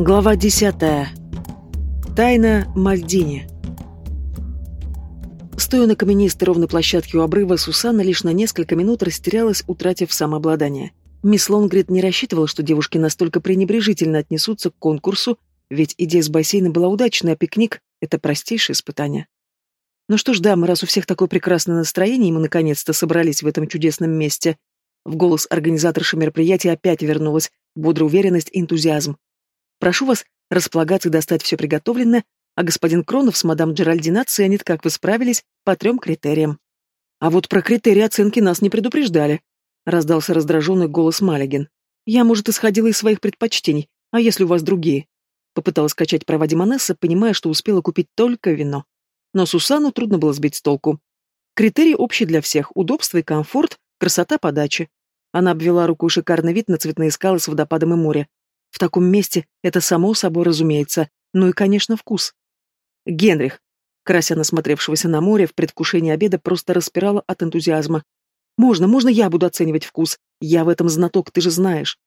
Глава десятая. Тайна Мальдини. Стоя на каменистой ровной площадке у обрыва, Сусанна лишь на несколько минут растерялась, утратив самообладание. Мисс Лонгрид не рассчитывала, что девушки настолько пренебрежительно отнесутся к конкурсу, ведь идея с бассейном была удачной, а пикник — это простейшее испытание. Ну что ж, дамы, раз у всех такое прекрасное настроение, и мы наконец-то собрались в этом чудесном месте, в голос организаторши мероприятия опять вернулась бодрая уверенность и энтузиазм. Прошу вас располагаться и достать все приготовленное, а господин Кронов с мадам Джеральдина оценит, как вы справились по трем критериям. А вот про критерии оценки нас не предупреждали, раздался раздраженный голос Малягин. Я, может, исходила из своих предпочтений, а если у вас другие? Попыталась качать права Димонесса, понимая, что успела купить только вино. Но Сусану трудно было сбить с толку. Критерий общий для всех – удобство и комфорт, красота подачи. Она обвела рукой шикарный вид на цветные скалы с водопадом и море. В таком месте это само собой разумеется. Ну и, конечно, вкус. Генрих, крася насмотревшегося на море, в предвкушении обеда просто распирала от энтузиазма. «Можно, можно я буду оценивать вкус? Я в этом знаток, ты же знаешь».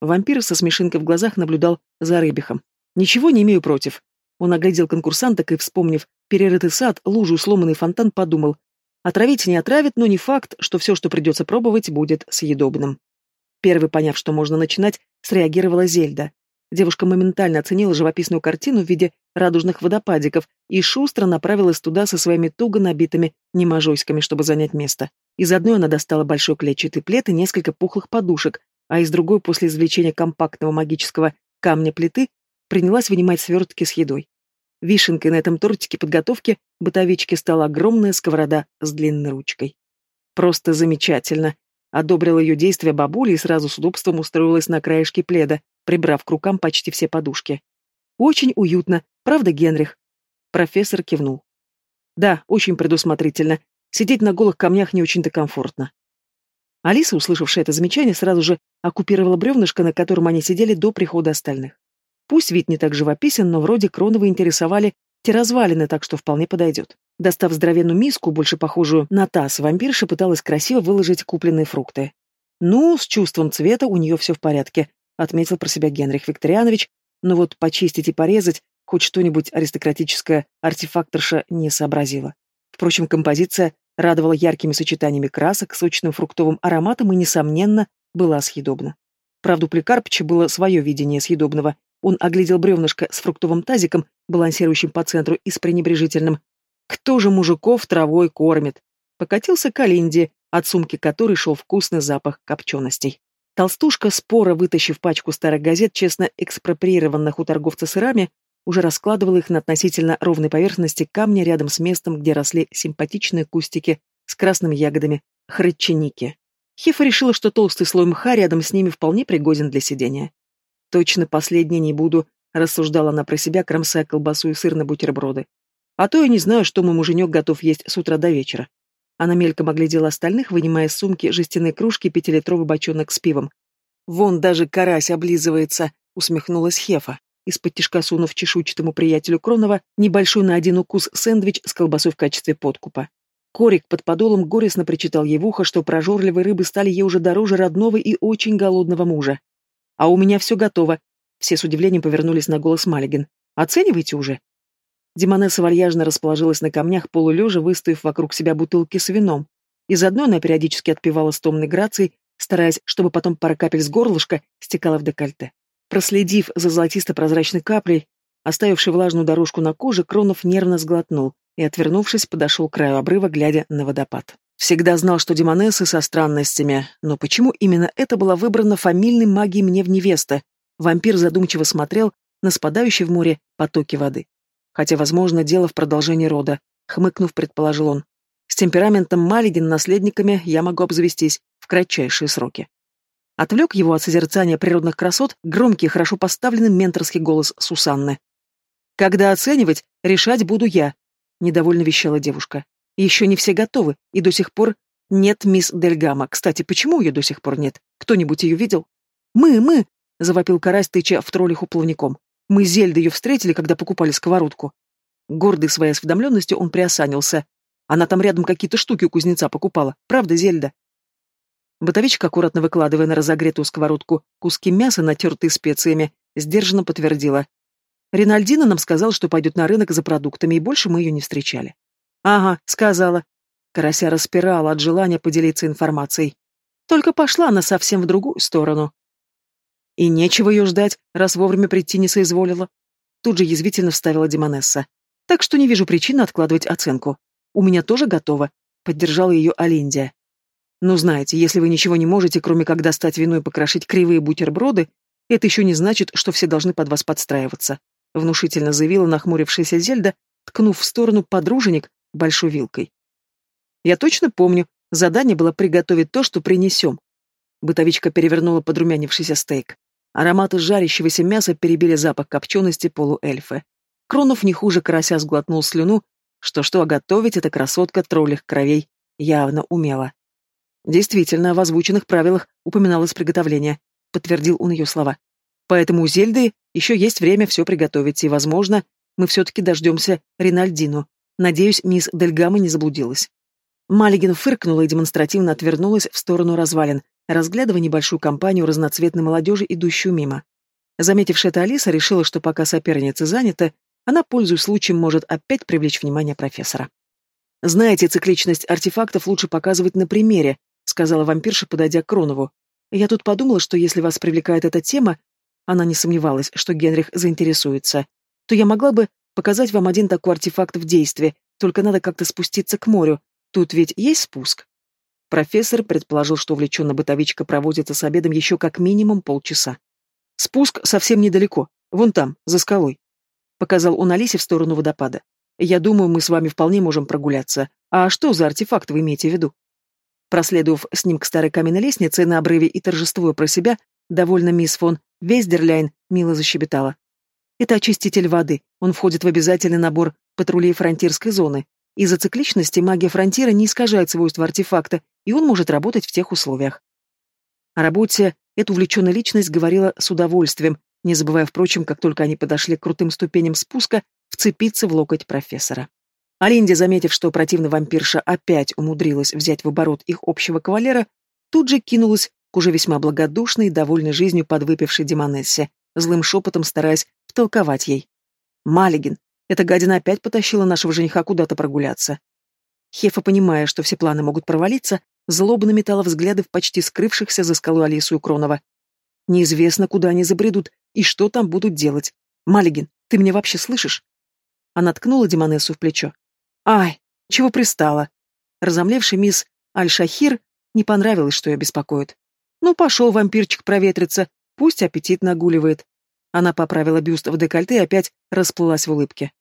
Вампир со смешинкой в глазах наблюдал за рыбихом. «Ничего не имею против». Он оглядел конкурсанток и, вспомнив перерытый сад, лужу, сломанный фонтан, подумал. Отравить не отравит, но не факт, что все, что придется пробовать, будет съедобным. Первый, поняв, что можно начинать, среагировала Зельда. Девушка моментально оценила живописную картину в виде радужных водопадиков и шустро направилась туда со своими туго набитыми неможойсками, чтобы занять место. Из одной она достала большой клетчатый плед и несколько пухлых подушек, а из другой, после извлечения компактного магического камня плиты, принялась вынимать свертки с едой. Вишенкой на этом тортике подготовки бытовички стала огромная сковорода с длинной ручкой. Просто замечательно. Одобрила ее действия бабуля и сразу с удобством устроилась на краешке пледа, прибрав к рукам почти все подушки. Очень уютно, правда, Генрих? Профессор кивнул. Да, очень предусмотрительно. Сидеть на голых камнях не очень-то комфортно. Алиса, услышавшая это замечание, сразу же оккупировала бревнышко, на котором они сидели до прихода остальных. Пусть вид не так живописен, но вроде Кронова интересовали те развалины, так что вполне подойдет. Достав здоровенную миску, больше похожую на таз, вампирша пыталась красиво выложить купленные фрукты. «Ну, с чувством цвета у нее все в порядке», — отметил про себя Генрих Викторианович, но вот почистить и порезать хоть что-нибудь аристократическое артефакторша не сообразила. Впрочем, композиция радовала яркими сочетаниями красок, сочным фруктовым ароматом и, несомненно, была съедобна. Правда, у Пликарпича было свое видение съедобного, он оглядел бревнышко с фруктовым тазиком, балансирующим по центру и с пренебрежительным. «Кто же мужиков травой кормит?» Покатился к Алинде, от сумки которой шел вкусный запах копченостей. Толстушка, спора вытащив пачку старых газет, честно экспроприированных у торговца сырами, уже раскладывала их на относительно ровной поверхности камня рядом с местом, где росли симпатичные кустики с красными ягодами хрыченики. Хифа решила, что толстый слой мха рядом с ними вполне пригоден для сидения. Точно последнее не буду, рассуждала она про себя, кромсая колбасу и сыр на бутерброды. А то я не знаю, что мой муженек готов есть с утра до вечера. Она мельком оглядела остальных, вынимая из сумки жестяные кружки и пятилитровый бочонок с пивом. «Вон даже карась облизывается», — усмехнулась Хефа, из-под тишка сунув чешуйчатому приятелю Кронова небольшой на один укус сэндвич с колбасой в качестве подкупа. Корик под подолом горестно причитал ей в ухо, что прожорливые рыбы стали ей уже дороже родного и очень голодного мужа. А у меня все готово. Все с удивлением повернулись на голос Малигин. Оценивайте уже. Демонесса вальяжно расположилась на камнях полулежа, выставив вокруг себя бутылки с вином. Из одной она периодически отпивала с томной грацией, стараясь, чтобы потом пара капель с горлышка стекала в декольте. Проследив за золотисто-прозрачной каплей, оставившей влажную дорожку на коже, Кронов нервно сглотнул и, отвернувшись, подошел к краю обрыва, глядя на водопад. Всегда знал, что демонессы со странностями, но почему именно это была выбрана фамильной магией мне в невеста? Вампир задумчиво смотрел на спадающие в море потоки воды. Хотя, возможно, дело в продолжении рода, хмыкнув, предположил он. С темпераментом Малигин наследниками я могу обзавестись в кратчайшие сроки. Отвлек его от созерцания природных красот громкий, хорошо поставленный менторский голос Сусанны. «Когда оценивать, решать буду я», — недовольно вещала девушка. Еще не все готовы, и до сих пор нет мисс Дельгама. Кстати, почему ее до сих пор нет? Кто-нибудь ее видел? Мы, мы, завопил карась, тыча в троллиху плавником. Мы Зельда ее встретили, когда покупали сковородку. Гордый своей осведомленностью, он приосанился. Она там рядом какие-то штуки у кузнеца покупала. Правда, Зельда? Бытовичка, аккуратно выкладывая на разогретую сковородку куски мяса, натертые специями, сдержанно подтвердила. Ринальдина нам сказал, что пойдет на рынок за продуктами, и больше мы ее не встречали. Ага, сказала. Карася распирала от желания поделиться информацией. Только пошла она совсем в другую сторону. И нечего ее ждать, раз вовремя прийти не соизволила. Тут же язвительно вставила Демонесса. Так что не вижу причины откладывать оценку. У меня тоже готово, поддержала ее Алиндия. Ну, знаете, если вы ничего не можете, кроме как достать вино и покрошить кривые бутерброды, это еще не значит, что все должны под вас подстраиваться, внушительно заявила нахмурившаяся Зельда, ткнув в сторону подруженик большой вилкой. Я точно помню, задание было приготовить то, что принесем. Бытовичка перевернула подрумянившийся стейк. Ароматы жарящегося мяса перебили запах копчености полуэльфы. Кронов не хуже карася сглотнул слюну, что-что, а готовить эта красотка троллих кровей явно умела. Действительно, в озвученных правилах упоминалось приготовление, подтвердил он ее слова. Поэтому у Зельды еще есть время все приготовить, и, возможно, мы все-таки дождемся Ринальдину. Надеюсь, мисс Дельгама не заблудилась. Малигин фыркнула и демонстративно отвернулась в сторону развалин, разглядывая небольшую компанию разноцветной молодежи, идущую мимо. Заметившая это Алиса решила, что пока соперница занята, она, пользуясь случаем, может опять привлечь внимание профессора. «Знаете, цикличность артефактов лучше показывать на примере», сказала вампирша, подойдя к Кронову. «Я тут подумала, что если вас привлекает эта тема, она не сомневалась, что Генрих заинтересуется, то я могла бы показать вам один такой артефакт в действии, только надо как-то спуститься к морю. Тут ведь есть спуск?» Профессор предположил, что увлеченно бытовичка проводится с обедом еще как минимум полчаса. «Спуск совсем недалеко, вон там, за скалой», — показал он Алисе в сторону водопада. «Я думаю, мы с вами вполне можем прогуляться. А что за артефакт вы имеете в виду?» Проследовав с ним к старой каменной лестнице на обрыве и торжествуя про себя, довольно мисс фон Вейздерляйн мило защебетала. Это очиститель воды, он входит в обязательный набор патрулей фронтирской зоны. Из-за цикличности магия фронтира не искажает свойства артефакта, и он может работать в тех условиях. О работе эта увлеченная личность говорила с удовольствием, не забывая, впрочем, как только они подошли к крутым ступеням спуска, вцепиться в локоть профессора. Алинди, заметив, что противная вампирша опять умудрилась взять в оборот их общего кавалера, тут же кинулась к уже весьма благодушной и довольной жизнью подвыпившей Демонессе, злым шепотом стараясь втолковать ей. «Малигин, эта гадина опять потащила нашего жениха куда-то прогуляться». Хефа, понимая, что все планы могут провалиться, злобно метала взгляды в почти скрывшихся за скалой Алису и Кронова. Неизвестно, куда они забредут и что там будут делать. Малигин, ты меня вообще слышишь? Она ткнула Демонессу в плечо. Ай, чего пристала? Разомлевший мисс Аль-Шахир не понравилось, что ее беспокоит. Ну, пошел вампирчик проветриться, пусть аппетит нагуливает. Она поправила бюст в декольте и опять расплылась в улыбке.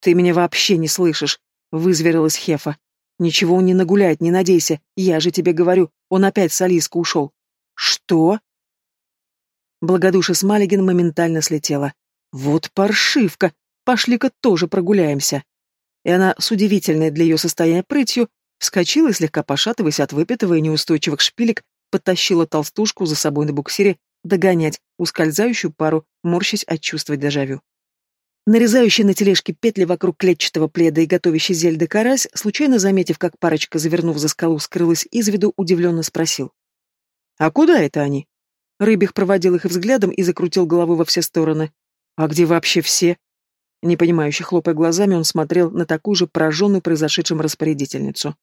«Ты меня вообще не слышишь», — вызверилась Хефа. «Ничего он не нагуляет, не надейся. Я же тебе говорю, он опять с Алиской ушел». «Что?» Благодушие Смалигин моментально слетела. «Вот паршивка! Пошли-ка тоже прогуляемся!» и она с удивительной для ее состояния прытью вскочила и, слегка пошатываясь от выпитого и неустойчивых шпилек, подтащила толстушку за собой на буксире догонять ускользающую пару, морщась от чувства дежавю. Нарезающий на тележке петли вокруг клетчатого пледа и готовящий зельды карась, случайно заметив, как парочка, завернув за скалу, скрылась из виду, удивленно спросил. «А куда это они?» Рыбих проводил их взглядом и закрутил головой во все стороны. «А где вообще все?» Непонимающе хлопая глазами, он смотрел на такую же пораженную произошедшим распорядительницу.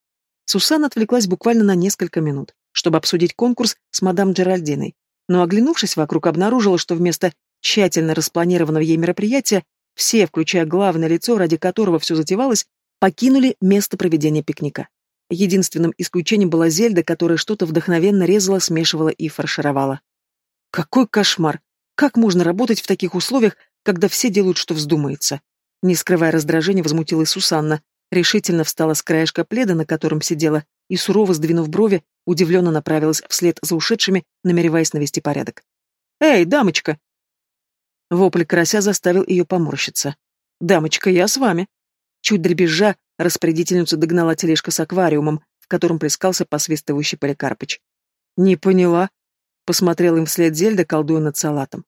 Сусан отвлеклась буквально на несколько минут, чтобы обсудить конкурс с мадам Джеральдиной, но, оглянувшись вокруг, обнаружила, что вместо тщательно распланированного ей мероприятия все, включая главное лицо, ради которого все затевалось, покинули место проведения пикника. Единственным исключением была Зельда, которая что-то вдохновенно резала, смешивала и фаршировала. Какой кошмар! Как можно работать в таких условиях, когда все делают, что вздумается. Не скрывая раздражения, возмутилась Сусанна, решительно встала с краешка пледа, на котором сидела, и, сурово сдвинув брови, удивленно направилась вслед за ушедшими, намереваясь навести порядок. «Эй, дамочка!» Вопль карася заставил ее поморщиться. «Дамочка, я с вами!» Чуть дребезжа, распорядительницу догнала тележка с аквариумом, в котором плескался посвистывающий Поликарпыч. «Не поняла», — посмотрел им вслед Зельда, колдуя над салатом.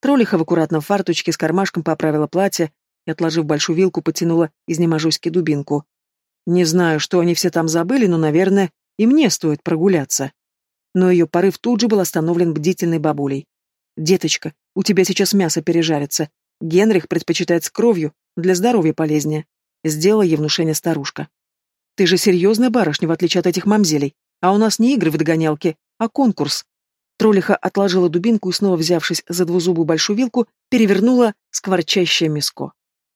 Троллиха в аккуратном фарточке с кармашком поправила платье и, отложив большую вилку, потянула из неможуськи дубинку. Не знаю, что они все там забыли, но, наверное, и мне стоит прогуляться. Но ее порыв тут же был остановлен бдительной бабулей. «Деточка, у тебя сейчас мясо пережарится. Генрих предпочитает с кровью, для здоровья полезнее», — сделала ей внушение старушка. «Ты же серьезная барышня, в отличие от этих мамзелей. А у нас не игры в догонялки, а конкурс». Троллиха отложила дубинку и, снова взявшись за двузубую большую вилку, перевернула скворчащее миско.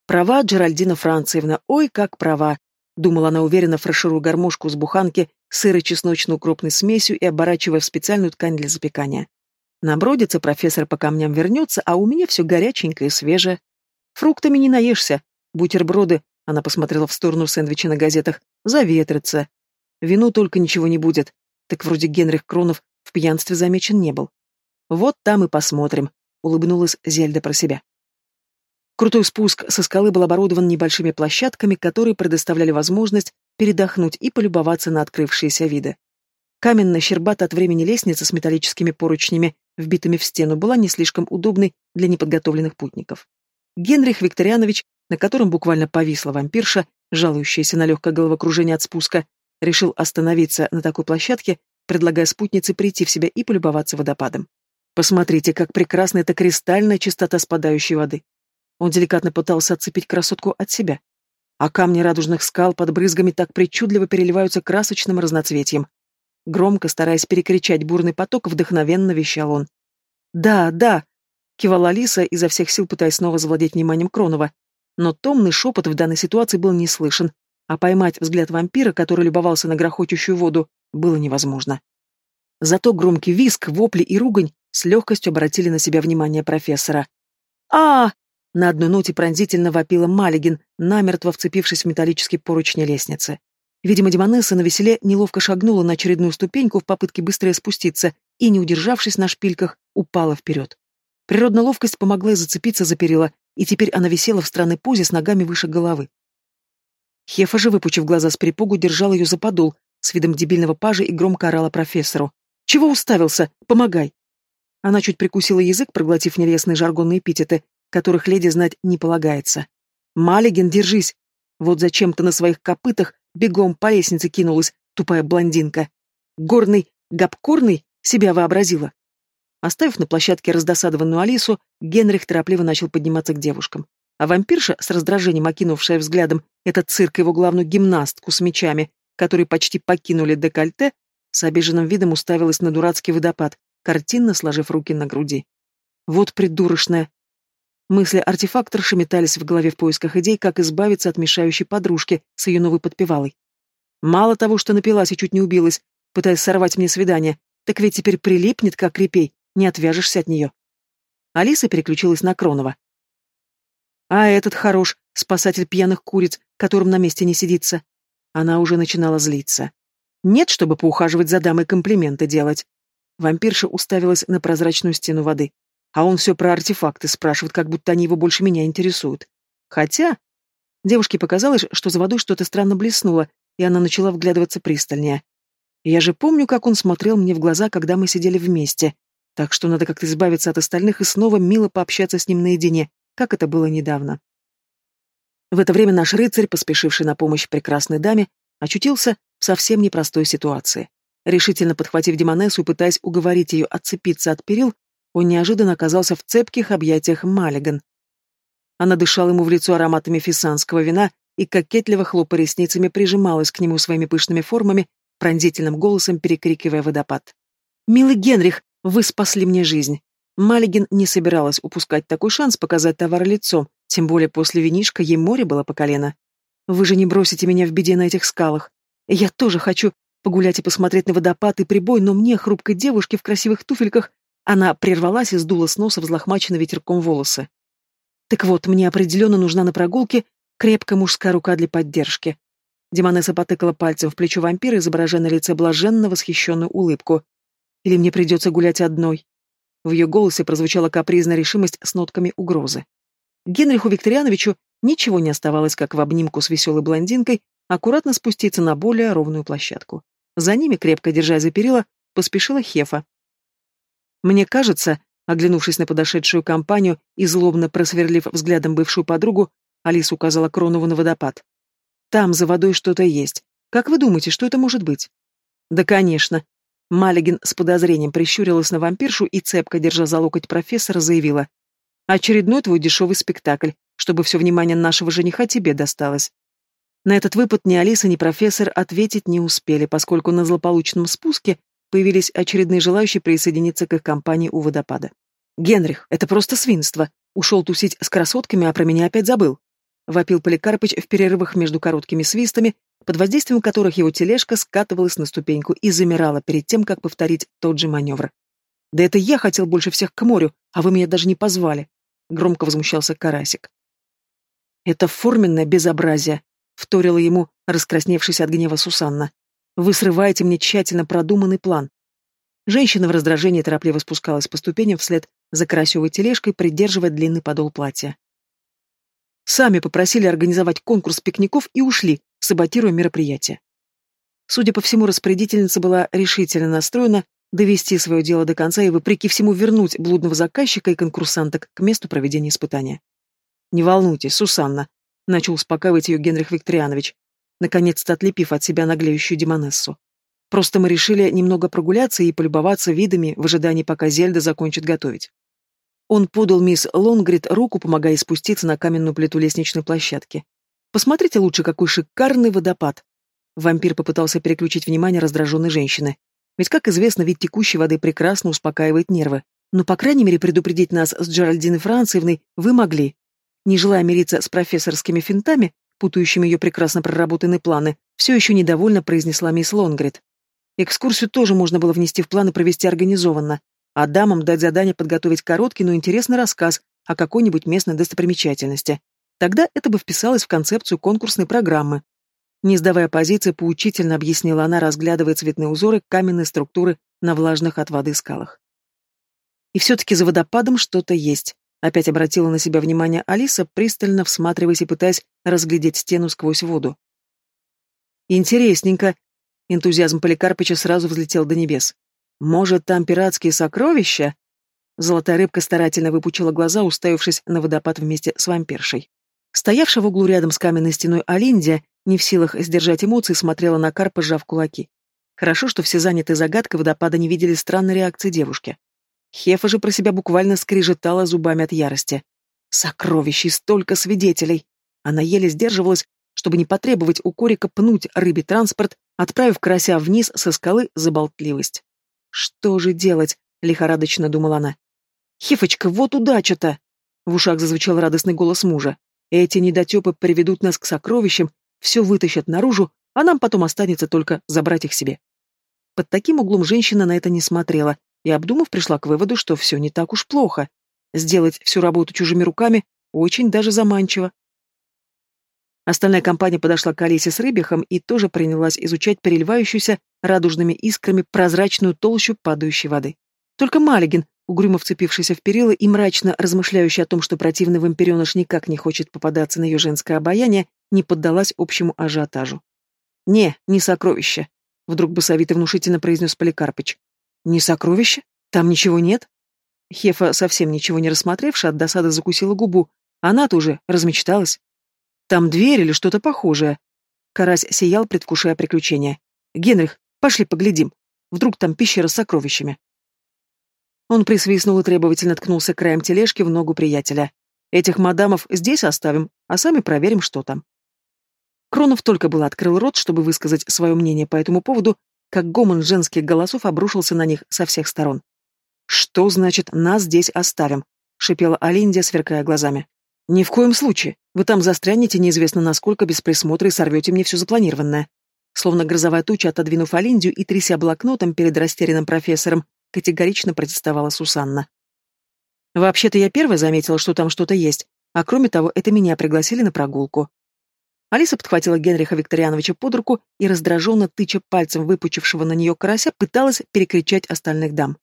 «Права, Джеральдина Франциевна, ой, как права!» Думала она уверенно, фаршируя гармошку с буханки сыро-чесночно-укропной смесью и оборачивая в специальную ткань для запекания. Набродится, профессор по камням вернется, а у меня все горяченькое и свежее. Фруктами не наешься. Бутерброды, она посмотрела в сторону сэндвича на газетах, заветрятся. Вину только ничего не будет. Так вроде Генрих Кронов в пьянстве замечен не был. Вот там и посмотрим, улыбнулась Зельда про себя. Крутой спуск со скалы был оборудован небольшими площадками, которые предоставляли возможность передохнуть и полюбоваться на открывшиеся виды. Каменно-щербата от времени лестница с металлическими поручнями, вбитыми в стену, была не слишком удобной для неподготовленных путников. Генрих Викторианович, на котором буквально повисла вампирша, жалующаяся на легкое головокружение от спуска, решил остановиться на такой площадке, предлагая спутнице прийти в себя и полюбоваться водопадом. Посмотрите, как прекрасна эта кристальная чистота спадающей воды. Он деликатно пытался отцепить красотку от себя. А камни радужных скал под брызгами так причудливо переливаются красочным разноцветием. Громко, стараясь перекричать бурный поток, вдохновенно вещал он. «Да, да!» — кивала Алиса, изо всех сил пытаясь снова завладеть вниманием Кронова. Но томный шепот в данной ситуации был не слышен, а поймать взгляд вампира, который любовался на грохочущую воду, было невозможно. Зато громкий визг, вопли и ругань с легкостью обратили на себя внимание профессора. а на одной ноте пронзительно вопила Малигин, намертво вцепившись в металлический поручни лестницы. Видимо, Демонесса на веселе неловко шагнула на очередную ступеньку в попытке быстрее спуститься и, не удержавшись на шпильках, упала вперед. Природная ловкость помогла ей зацепиться за перила, и теперь она висела в странной позе с ногами выше головы. Хефа же, выпучив глаза с перепугу, держал ее за подол, с видом дебильного пажа и громко орала профессору. «Чего уставился? Помогай!» Она чуть прикусила язык, проглотив нелестные жаргонные эпитеты, которых леди знать не полагается. «Маллиген, держись!» Вот зачем ты на своих копытах бегом по лестнице кинулась, тупая блондинка. Горный, габкорный себя вообразила. Оставив на площадке раздосадованную Алису, Генрих торопливо начал подниматься к девушкам. А вампирша, с раздражением окинувшая взглядом этот цирк его главную гимнастку с мечами, которые почти покинули декольте, с обиженным видом уставилась на дурацкий водопад, картинно сложив руки на груди. Вот придурочная, Мысли артефакторши метались в голове в поисках идей, как избавиться от мешающей подружки с ее новой подпевалой. Мало того, что напилась и чуть не убилась, пытаясь сорвать мне свидание, так ведь теперь прилипнет, как репей, не отвяжешься от нее. Алиса переключилась на Кронова. А этот хорош, спасатель пьяных куриц, которым на месте не сидится. Она уже начинала злиться. Нет, чтобы поухаживать за дамой комплименты делать. Вампирша уставилась на прозрачную стену воды. А он все про артефакты спрашивает, как будто они его больше меня интересуют. Хотя... Девушке показалось, что за водой что-то странно блеснуло, и она начала вглядываться пристальнее. Я же помню, как он смотрел мне в глаза, когда мы сидели вместе. Так что надо как-то избавиться от остальных и снова мило пообщаться с ним наедине, как это было недавно. В это время наш рыцарь, поспешивший на помощь прекрасной даме, очутился в совсем непростой ситуации. Решительно подхватив Демонессу и пытаясь уговорить ее отцепиться от перил, он неожиданно оказался в цепких объятиях Маллиган. Она дышала ему в лицо ароматами фиссанского вина и, кокетливо хлопая ресницами, прижималась к нему своими пышными формами, пронзительным голосом перекрикивая водопад. «Милый Генрих, вы спасли мне жизнь!» Маллигин не собиралась упускать такой шанс показать товар лицом, тем более после винишка ей море было по колено. «Вы же не бросите меня в беде на этих скалах. Я тоже хочу погулять и посмотреть на водопад и прибой, но мне, хрупкой девушке в красивых туфельках, она прервалась и сдула с носа взлохмаченные ветерком волосы. Так вот, мне определенно нужна на прогулке крепкая мужская рука для поддержки. Демонесса потыкала пальцем в плечо вампира, изображая на лице блаженно восхищенную улыбку. Или мне придется гулять одной? В ее голосе прозвучала капризная решимость с нотками угрозы. Генриху Викториановичу ничего не оставалось, как в обнимку с веселой блондинкой, аккуратно спуститься на более ровную площадку. За ними, крепко держа за перила, поспешила Хефа, мне кажется, оглянувшись на подошедшую компанию и злобно просверлив взглядом бывшую подругу, Алиса указала Кронову на водопад. Там за водой что-то есть. Как вы думаете, что это может быть? Да, конечно. Малигин с подозрением прищурилась на вампиршу и, цепко держа за локоть профессора, заявила. «Очередной твой дешевый спектакль, чтобы все внимание нашего жениха тебе досталось». На этот выпад ни Алиса, ни профессор ответить не успели, поскольку на злополучном спуске появились очередные желающие присоединиться к их компании у водопада. «Генрих, это просто свинство. Ушел тусить с красотками, а про меня опять забыл», — вопил Поликарпыч в перерывах между короткими свистами, под воздействием которых его тележка скатывалась на ступеньку и замирала перед тем, как повторить тот же маневр. «Да это я хотел больше всех к морю, а вы меня даже не позвали», — громко возмущался Карасик. «Это форменное безобразие», — вторила ему, раскрасневшись от гнева Сусанна. «Вы срываете мне тщательно продуманный план». Женщина в раздражении торопливо спускалась по ступеням вслед за карасевой тележкой, придерживая длинный подол платья. Сами попросили организовать конкурс пикников и ушли, саботируя мероприятие. Судя по всему, распорядительница была решительно настроена довести свое дело до конца и, вопреки всему, вернуть блудного заказчика и конкурсанток к месту проведения испытания. «Не волнуйтесь, Сусанна», — начал успокаивать ее Генрих Викторианович, наконец-то отлепив от себя наглеющую демонессу. «Просто мы решили немного прогуляться и полюбоваться видами в ожидании, пока Зельда закончит готовить». Он подал мисс Лонгрид руку, помогая спуститься на каменную плиту лестничной площадки. Посмотрите лучше, какой шикарный водопад. Вампир попытался переключить внимание раздраженной женщины. Ведь, как известно, вид текущей воды прекрасно успокаивает нервы. Но, по крайней мере, предупредить нас с Джеральдиной Франциевной вы могли. Не желая мириться с профессорскими финтами, путающими ее прекрасно проработанные планы, все еще недовольно произнесла мисс Лонгрид. Экскурсию тоже можно было внести в планы провести организованно, а дамам дать задание подготовить короткий, но интересный рассказ о какой-нибудь местной достопримечательности. Тогда это бы вписалось в концепцию конкурсной программы. Не сдавая позиции, поучительно объяснила она, разглядывая цветные узоры каменной структуры на влажных от воды скалах. И все-таки за водопадом что-то есть. Опять обратила на себя внимание Алиса, пристально всматриваясь и пытаясь разглядеть стену сквозь воду. Интересненько. Энтузиазм Поликарпыча сразу взлетел до небес. Может, там пиратские сокровища? Золотая рыбка старательно выпучила глаза, уставившись на водопад вместе с вампиршей. Стоявшая в углу рядом с каменной стеной Алиндия, не в силах сдержать эмоции, смотрела на Карпа, сжав кулаки. Хорошо, что все занятые загадкой водопада не видели странной реакции девушки. Хефа же про себя буквально скрежетала зубами от ярости. Сокровищей столько свидетелей! Она еле сдерживалась, чтобы не потребовать у Корика пнуть рыбий транспорт, отправив карася вниз со скалы за болтливость. «Что же делать?» — лихорадочно думала она. «Хефочка, вот удача-то!» В ушах зазвучал радостный голос мужа. Эти недотепы приведут нас к сокровищам, все вытащат наружу, а нам потом останется только забрать их себе. Под таким углом женщина на это не смотрела и, обдумав, пришла к выводу, что все не так уж плохо. Сделать всю работу чужими руками очень даже заманчиво. Остальная компания подошла к Алисе с рыбихом и тоже принялась изучать переливающуюся радужными искрами прозрачную толщу падающей воды. Только Малигин, угрюмо вцепившийся в перила и мрачно размышляющий о том, что противный вампиреныш никак не хочет попадаться на ее женское обаяние, не поддалась общему ажиотажу. «Не, не сокровище», — вдруг басовито внушительно произнес Поликарпыч. «Не сокровище? Там ничего нет?» Хефа, совсем ничего не рассмотревшая, от досады закусила губу. Она-то уже размечталась. «Там дверь или что-то похожее?» Карась сиял, предвкушая приключения. «Генрих, пошли поглядим. Вдруг там пещера с сокровищами?» Он присвистнул и требовательно ткнулся краем тележки в ногу приятеля. «Этих мадамов здесь оставим, а сами проверим, что там». Кронов только был открыл рот, чтобы высказать свое мнение по этому поводу, как гомон женских голосов обрушился на них со всех сторон. «Что значит «нас здесь оставим»?» — шипела Алиндия, сверкая глазами. «Ни в коем случае. Вы там застрянете неизвестно насколько без присмотра и сорвете мне все запланированное». Словно грозовая туча, отодвинув Алиндию и тряся блокнотом перед растерянным профессором, категорично протестовала Сусанна. Вообще-то я первая заметила, что там что-то есть, а кроме того, это меня пригласили на прогулку. Алиса подхватила Генриха Викториановича под руку и, раздраженно тыча пальцем выпучившего на нее карася, пыталась перекричать остальных дам.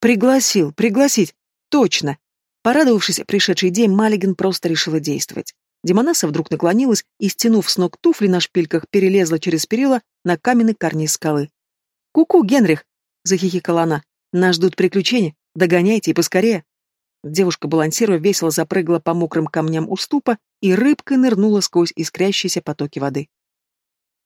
«Пригласил, пригласить! Точно!» Порадовавшись пришедшей идее, Маллиган просто решила действовать. Демонесса вдруг наклонилась и, стянув с ног туфли на шпильках, перелезла через перила на каменный карниз скалы. «Ку-ку, Генрих!» — захихикала она. Нас ждут приключения. Догоняйте и поскорее. Девушка, балансируя, весело запрыгала по мокрым камням уступа и рыбкой нырнула сквозь искрящиеся потоки воды.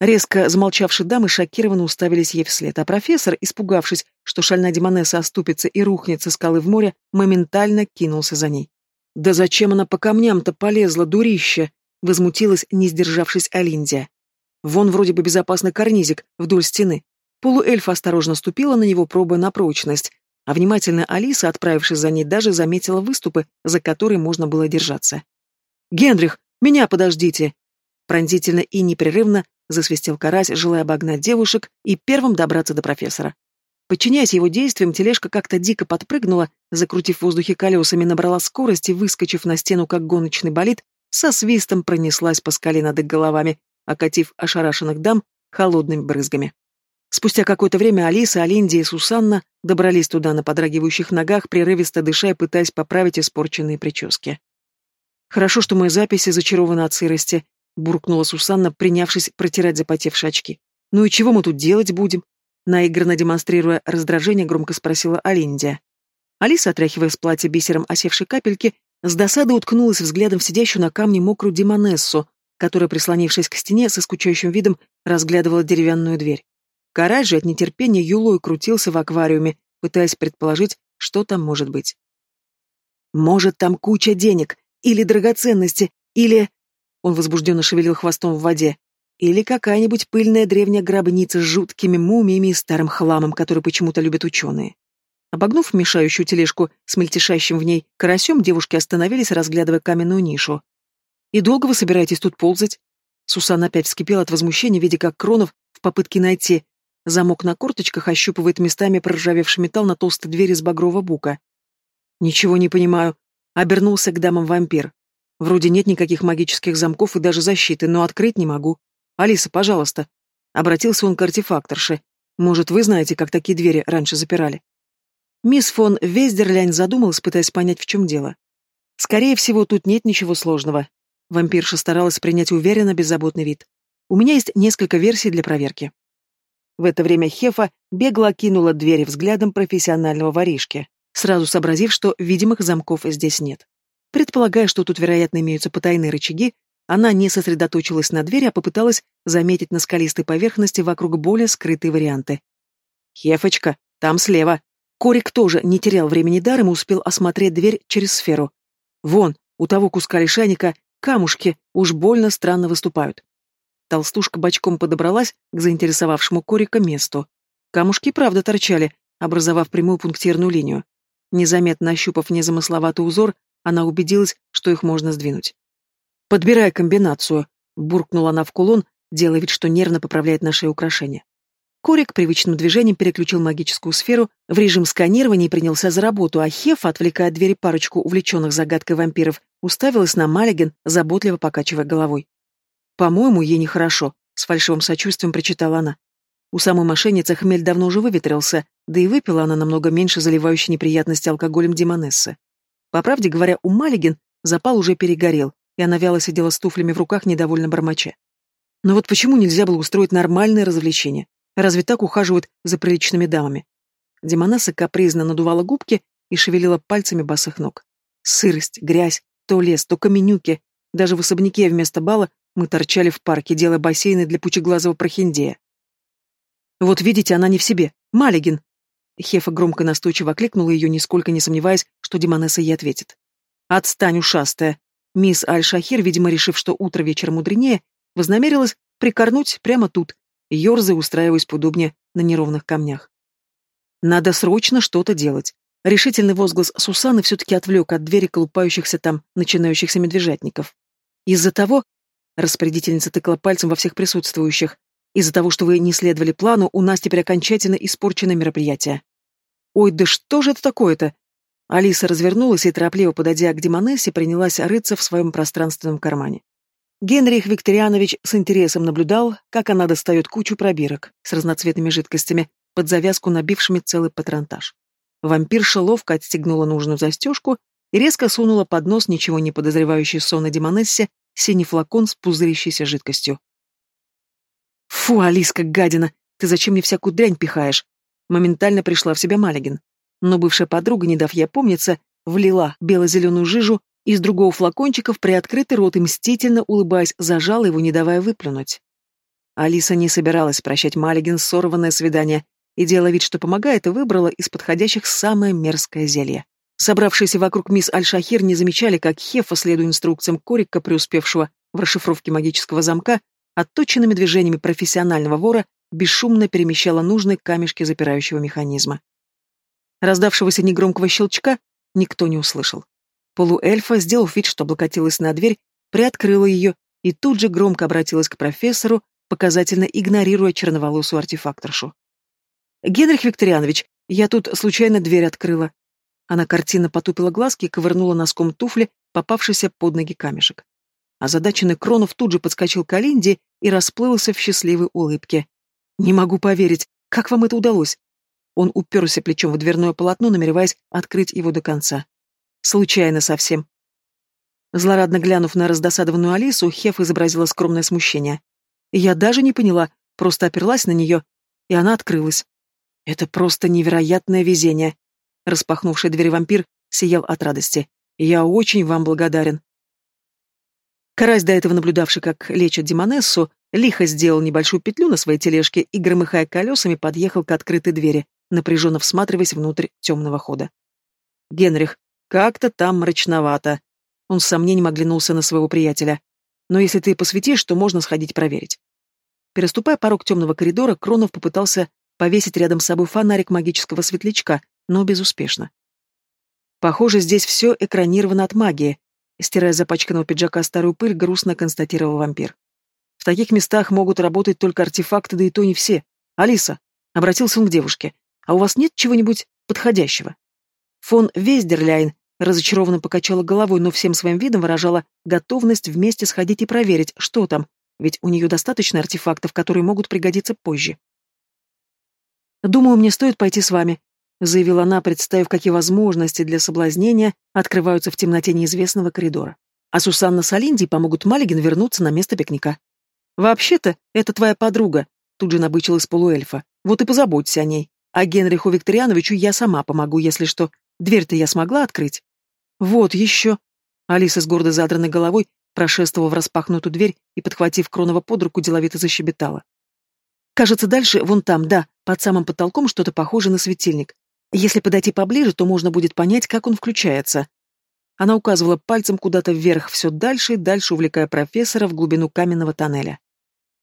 Резко замолчавшие дамы шокированно уставились ей вслед, а профессор, испугавшись, что шальная демонесса оступится и рухнет со скалы в море, моментально кинулся за ней. «Да зачем она по камням-то полезла, дурище?» — возмутилась, не сдержавшись Алиндия. «Вон вроде бы безопасный карнизик вдоль стены». Полуэльфа осторожно ступила на него, пробуя на прочность, а внимательная Алиса, отправившись за ней, даже заметила выступы, за которые можно было держаться. «Генрих, меня подождите!» Пронзительно и непрерывно засвистел карась, желая обогнать девушек и первым добраться до профессора. Подчиняясь его действиям, тележка как-то дико подпрыгнула, закрутив в воздухе колесами, набрала скорость и, выскочив на стену, как гоночный болид, со свистом пронеслась по скале над их головами, окатив ошарашенных дам холодными брызгами. Спустя какое-то время Алиса, Алиндия и Сусанна добрались туда на подрагивающих ногах, прерывисто дыша и пытаясь поправить испорченные прически. «Хорошо, что мои записи зачарованы от сырости», — буркнула Сусанна, принявшись протирать запотевшие очки. «Ну и чего мы тут делать будем?» Наигранно демонстрируя раздражение, громко спросила Алиндия. Алиса, отряхивая с платья бисером осевшей капельки, с досадой уткнулась взглядом в сидящую на камне мокрую демонессу, которая, прислонившись к стене, со скучающим видом разглядывала деревянную дверь. Карай же от нетерпения юлой крутился в аквариуме, пытаясь предположить, что там может быть. «Может, там куча денег, или драгоценности, или...» Он возбужденно шевелил хвостом в воде. Или какая-нибудь пыльная древняя гробница с жуткими мумиями и старым хламом, который почему-то любят ученые. Обогнув мешающую тележку с мельтешащим в ней карасем, девушки остановились, разглядывая каменную нишу. «И долго вы собираетесь тут ползать?» Сусан опять вскипел от возмущения, видя, как Кронов, в попытке найти замок на корточках, ощупывает местами проржавевший металл на толстой двери с багрового бука. «Ничего не понимаю», — обернулся к дамам вампир. «Вроде нет никаких магических замков и даже защиты, но открыть не могу. «Алиса, пожалуйста». Обратился он к артефакторше. «Может, вы знаете, как такие двери раньше запирали?» Мисс фон Вездерлянь задумалась, пытаясь понять, в чем дело. «Скорее всего, тут нет ничего сложного». Вампирша старалась принять уверенно беззаботный вид. «У меня есть несколько версий для проверки». В это время Хефа бегло окинула двери взглядом профессионального воришки, сразу сообразив, что видимых замков здесь нет. Предполагая, что тут, вероятно, имеются потайные рычаги, она не сосредоточилась на двери, а попыталась заметить на скалистой поверхности вокруг более скрытые варианты. «Хефочка, там слева». Корик тоже не терял времени даром и успел осмотреть дверь через сферу. «Вон, у того куска лишайника камушки уж больно странно выступают». Толстушка бочком подобралась к заинтересовавшему Корика месту. Камушки правда торчали, образовав прямую пунктирную линию. Незаметно ощупав незамысловатый узор, она убедилась, что их можно сдвинуть. «Подбирай комбинацию», — буркнула она в кулон, делая вид, что нервно поправляет на шее украшения. Корик привычным движением переключил магическую сферу в режим сканирования и принялся за работу, а Хефа, отвлекая от двери парочку увлеченных загадкой вампиров, уставилась на Маллиген, заботливо покачивая головой. «По-моему, ей нехорошо», — с фальшивым сочувствием прочитала она. У самой мошенницы хмель давно уже выветрился, да и выпила она намного меньше заливающей неприятности алкоголем демонессы. По правде говоря, у Маллиген запал уже перегорел, и она вяло сидела с туфлями в руках, недовольно бормоча. Но вот почему нельзя было устроить нормальное развлечение? Разве так ухаживают за приличными дамами? Демонесса капризно надувала губки и шевелила пальцами босых ног. Сырость, грязь, то лес, то каменюки. Даже в особняке вместо бала мы торчали в парке, делая бассейны для пучеглазого прохиндея. «Вот видите, она не в себе. Малигин!» Хефа громко настойчиво окликнула ее, нисколько не сомневаясь, что Демонесса ей ответит. «Отстань, ушастая!» Мисс Аль-Шахир, видимо, решив, что утро вечер мудренее, вознамерилась прикорнуть прямо тут, ерзая, устраиваясь поудобнее на неровных камнях. Надо срочно что-то делать. Решительный возглас Сусаны все-таки отвлек от двери колупающихся там начинающихся медвежатников. Из-за того, распорядительница тыкала пальцем во всех присутствующих, из-за того, что вы не следовали плану, у нас теперь окончательно испорчено мероприятие. Ой, да что же это такое-то? Алиса развернулась и, торопливо подойдя к Демонессе, принялась рыться в своем пространственном кармане. Генрих Викторианович с интересом наблюдал, как она достает кучу пробирок с разноцветными жидкостями, под завязку набившими целый патронтаж. Вампирша ловко отстегнула нужную застежку и резко сунула под нос ничего не подозревающей сонной Демонессе синий флакон с пузырящейся жидкостью. «Фу, Алиска, гадина! Ты зачем мне всякую дрянь пихаешь?» Моментально пришла в себя Малягин но бывшая подруга, не дав ей помниться, влила бело-зеленую жижу из другого флакончика в приоткрытый рот и мстительно, улыбаясь, зажала его, не давая выплюнуть. Алиса не собиралась прощать Маллигин сорванное свидание и, делая вид, что помогает, выбрала из подходящих самое мерзкое зелье. Собравшиеся вокруг мисс Аль-Шахир не замечали, как Хефа, следуя инструкциям Корика, преуспевшего в расшифровке магического замка, отточенными движениями профессионального вора бесшумно перемещала нужные камешки запирающего механизма. Раздавшегося негромкого щелчка никто не услышал. Полуэльфа, сделав вид, что облокотилась на дверь, приоткрыла ее и тут же громко обратилась к профессору, показательно игнорируя черноволосую артефакторшу. «Генрих Викторианович, я тут случайно дверь открыла». Она картинно потупила глазки и ковырнула носком туфли, попавшийся под ноги камешек. Озадаченный Кронов тут же подскочил к Алинде и расплылся в счастливой улыбке. «Не могу поверить, как вам это удалось?» Он уперся плечом в дверное полотно, намереваясь открыть его до конца. «Случайно совсем». Злорадно глянув на раздосадованную Алису, Хеф изобразила скромное смущение. Я даже не поняла, просто оперлась на нее, и она открылась. Это просто невероятное везение. Распахнувший дверь вампир сиял от радости. Я очень вам благодарен. Карась, до этого наблюдавший, как лечат Демонессу, лихо сделал небольшую петлю на своей тележке и, громыхая колесами, подъехал к открытой двери, напряженно всматриваясь внутрь темного хода. «Генрих, как-то там мрачновато». Он с сомнением оглянулся на своего приятеля. «Но если ты посветишь, то можно сходить проверить». Переступая порог темного коридора, Кронов попытался повесить рядом с собой фонарик магического светлячка, но безуспешно. Похоже, здесь все экранировано от магии, Стирая запачканного пиджака старую пыль, грустно констатировал вампир. В таких местах могут работать только артефакты, да и то не все. Алиса, обратился он к девушке, а у вас нет чего-нибудь подходящего? Фон Вездерляйн разочарованно покачала головой, но всем своим видом выражала готовность вместе сходить и проверить, что там, ведь у нее достаточно артефактов, которые могут пригодиться позже. «Думаю, мне стоит пойти с вами», заявила она, представив, какие возможности для соблазнения открываются в темноте неизвестного коридора. А Сусанна с Алиндией помогут Маллиген вернуться на место пикника. «Вообще-то, это твоя подруга», — тут же набычилась полуэльфа. «Вот и позаботься о ней. А Генриху Викториановичу я сама помогу, если что. Дверь-то я смогла открыть?» «Вот еще». Алиса с гордо задранной головой прошествовала в распахнутую дверь и, подхватив Кронова под руку, деловито защебетала. «Кажется, дальше, вон там, да, под самым потолком что-то похоже на светильник. Если подойти поближе, то можно будет понять, как он включается. Она указывала пальцем куда-то вверх, все дальше и дальше увлекая профессора в глубину каменного тоннеля.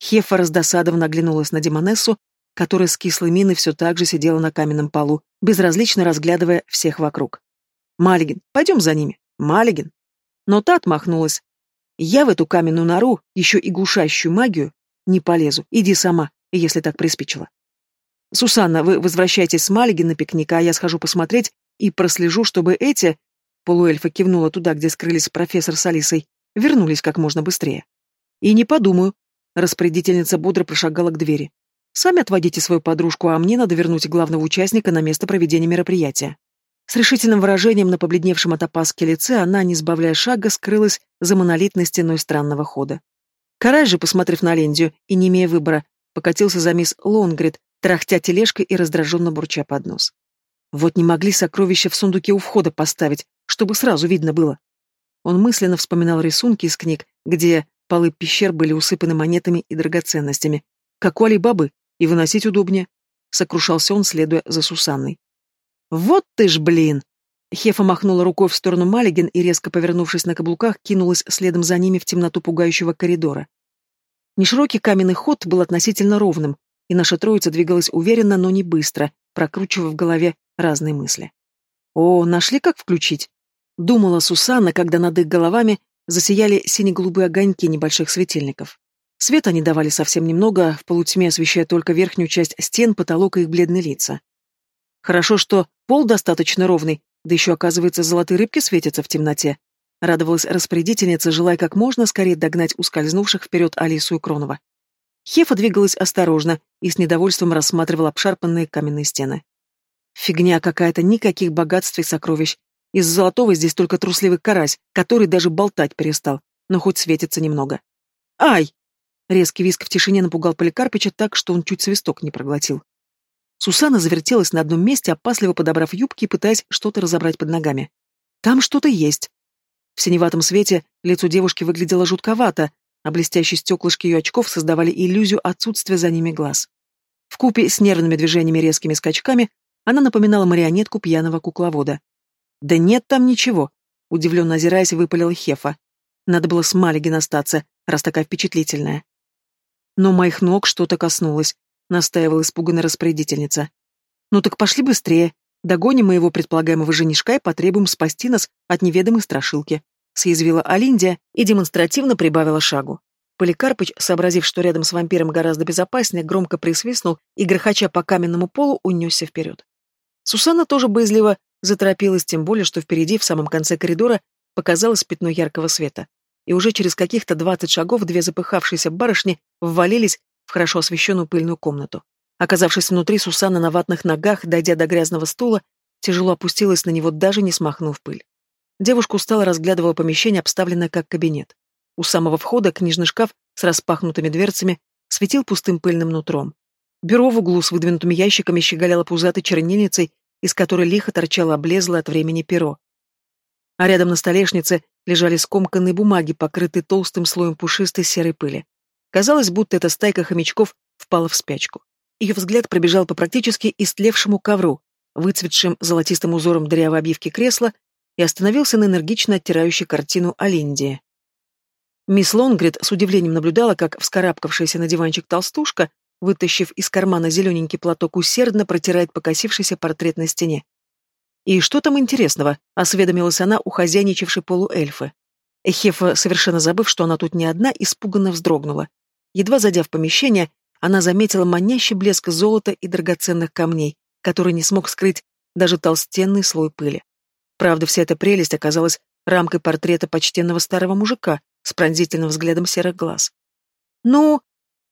Хефа раздосадованно оглянулась на Демонессу, которая с кислой миной все так же сидела на каменном полу, безразлично разглядывая всех вокруг. «Малигин, пойдем за ними. Малигин!» Но та отмахнулась. «Я в эту каменную нору, еще и глушащую магию, не полезу. Иди сама, если так приспичило». «Сусанна, вы возвращайтесь с Малиги на пикник, а я схожу посмотреть и прослежу, чтобы эти...» Полуэльфа кивнула туда, где скрылись профессор с Алисой. Вернулись как можно быстрее. «И не подумаю». Распорядительница бодро прошагала к двери. «Сами отводите свою подружку, а мне надо вернуть главного участника на место проведения мероприятия». С решительным выражением на побледневшем от опаски лице она, не сбавляя шага, скрылась за монолитной стеной странного хода. Карай же, посмотрев на Лендию и не имея выбора, покатился за мисс Лонгрид, трахтя тележкой и раздраженно бурча под нос. Вот не могли сокровища в сундуке у входа поставить, чтобы сразу видно было. Он мысленно вспоминал рисунки из книг, где полы пещер были усыпаны монетами и драгоценностями, как у Али-Бабы, и выносить удобнее. Сокрушался он, следуя за Сусанной. «Вот ты ж, блин!» Хефа махнула рукой в сторону Малиген и, резко повернувшись на каблуках, кинулась следом за ними в темноту пугающего коридора. Неширокий каменный ход был относительно ровным, и наша троица двигалась уверенно, но не быстро, прокручивая в голове разные мысли. «О, нашли, как включить?» Думала Сусанна, когда над их головами засияли сине-голубые огоньки небольших светильников. Свет они давали совсем немного, в полутьме освещая только верхнюю часть стен, потолок и их бледные лица. Хорошо, что пол достаточно ровный, да еще, оказывается, золотые рыбки светятся в темноте. Радовалась распорядительница, желая как можно скорее догнать ускользнувших вперед Алису и Кронова. Хефа двигалась осторожно и с недовольством рассматривала обшарпанные каменные стены. Фигня какая-то, никаких богатств и сокровищ. Из золотого здесь только трусливый карась, который даже болтать перестал, но хоть светится немного. «Ай!» Резкий виск в тишине напугал Поликарпича так, что он чуть свисток не проглотил. Сусана завертелась на одном месте, опасливо подобрав юбки и пытаясь что-то разобрать под ногами. «Там что-то есть». В синеватом свете лицо девушки выглядело жутковато, а блестящие стеклышки ее очков создавали иллюзию отсутствия за ними глаз. Вкупе с нервными движениями резкими скачками она напоминала марионетку пьяного кукловода. «Да нет там ничего», — удивленно озираясь, выпалила Хефа. «Надо было с Малигин остаться, раз такая впечатлительная». Но моих ног что-то коснулось, настаивала испуганная распорядительница. «Ну так пошли быстрее. Догоним моего предполагаемого женишка и потребуем спасти нас от неведомой страшилки», съязвила Алиндия и демонстративно прибавила шагу. Поликарпыч, сообразив, что рядом с вампиром гораздо безопаснее, громко присвистнул и, грохоча по каменному полу, унесся вперед. Сусанна тоже боязливо заторопилась, тем более, что впереди, в самом конце коридора, показалось пятно яркого света. И уже через каких-то двадцать шагов две запыхавшиеся барышни ввалились в хорошо освещенную пыльную комнату. Оказавшись внутри, Сусанна на ватных ногах, дойдя до грязного стула, тяжело опустилась на него, даже не смахнув пыль. Девушка устало разглядывала помещение, обставленное как кабинет. У самого входа книжный шкаф с распахнутыми дверцами светил пустым пыльным нутром. Бюро в углу с выдвинутыми ящиками щеголяло пузатой чернильницей, из которой лихо торчало облезлое от времени перо. А рядом на столешнице лежали скомканные бумаги, покрытые толстым слоем пушистой серой пыли. Казалось, будто эта стайка хомячков впала в спячку. Ее взгляд пробежал по практически истлевшему ковру, выцветшим золотистым узором дырявой обивки кресла, и остановился на энергично оттирающей картину Алиндии. Мисс Лонгрид с удивлением наблюдала, как вскарабкавшаяся на диванчик толстушка вытащив из кармана зелененький платок, усердно протирает покосившийся портрет на стене. «И что там интересного?» — осведомилась она у хозяйничавшей полуэльфы. Эхефа, совершенно забыв, что она тут не одна, испуганно вздрогнула. Едва зайдя в помещение, она заметила манящий блеск золота и драгоценных камней, который не смог скрыть даже толстенный слой пыли. Правда, вся эта прелесть оказалась рамкой портрета почтенного старого мужика с пронзительным взглядом серых глаз. «Ну,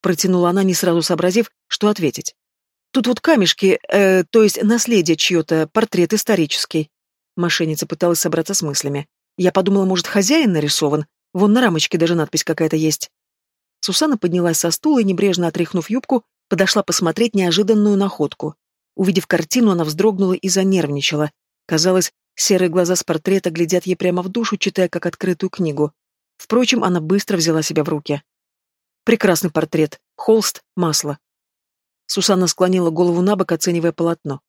Протянула она, не сразу сообразив, что ответить. Тут вот камешки, э, то есть наследие чье-то, портрет исторический. Мошенница пыталась собраться с мыслями. Я подумала, может, хозяин нарисован? Вон на рамочке даже надпись какая-то есть. Сусана поднялась со стула и, небрежно отряхнув юбку, подошла посмотреть неожиданную находку. Увидев картину, она вздрогнула и занервничала. Казалось, серые глаза с портрета глядят ей прямо в душу, читая как открытую книгу. Впрочем, она быстро взяла себя в руки. Прекрасный портрет. Холст, масло. Сусанна склонила голову на бок, оценивая полотно.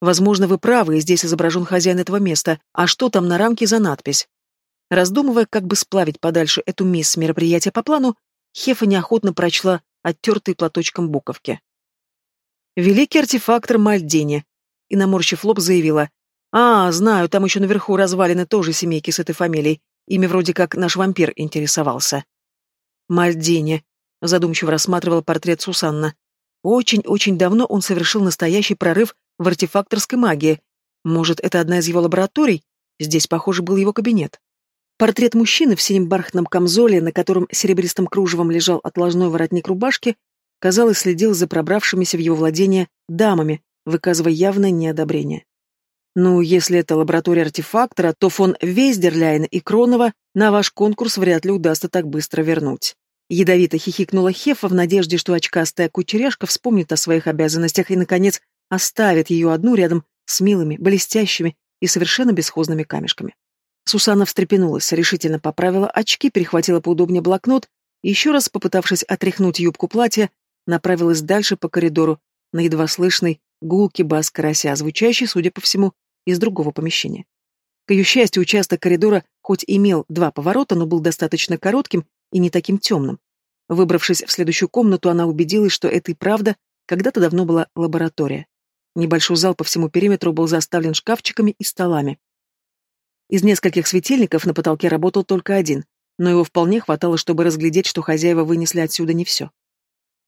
Возможно, вы правы, и здесь изображен хозяин этого места. А что там на рамке за надпись? Раздумывая, как бы сплавить подальше эту мисс мероприятия по плану, Хефа неохотно прочла оттертые платочком буковки. «Великий артефактор Мальдини», и, наморщив лоб, заявила. «А, знаю, там еще наверху развалины тоже семейки с этой фамилией. Ими вроде как наш вампир интересовался». Мальдини, задумчиво рассматривала портрет Сусанна. Очень-очень давно он совершил настоящий прорыв в артефакторской магии. Может, это одна из его лабораторий? Здесь, похоже, был его кабинет. Портрет мужчины в синем бархатном камзоле, на котором серебристым кружевом лежал отложной воротник рубашки, казалось, следил за пробравшимися в его владение дамами, выказывая явное неодобрение. Ну, если это лаборатория артефактора, то фон Вейздерляйна и Кронова на ваш конкурс вряд ли удастся так быстро вернуть. Ядовито хихикнула Хефа в надежде, что очкастая кучеряшка вспомнит о своих обязанностях и, наконец, оставит ее одну рядом с милыми, блестящими и совершенно бесхозными камешками. Сусанна встрепенулась, решительно поправила очки, перехватила поудобнее блокнот и, еще раз попытавшись отряхнуть юбку платья, направилась дальше по коридору на едва слышный гулкий бас карася, звучащий, судя по всему, из другого помещения. К ее счастью, участок коридора хоть имел два поворота, но был достаточно коротким и не таким темным. Выбравшись в следующую комнату, она убедилась, что это и правда когда-то давно была лаборатория. Небольшой зал по всему периметру был заставлен шкафчиками и столами. Из нескольких светильников на потолке работал только один, но его вполне хватало, чтобы разглядеть, что хозяева вынесли отсюда не все.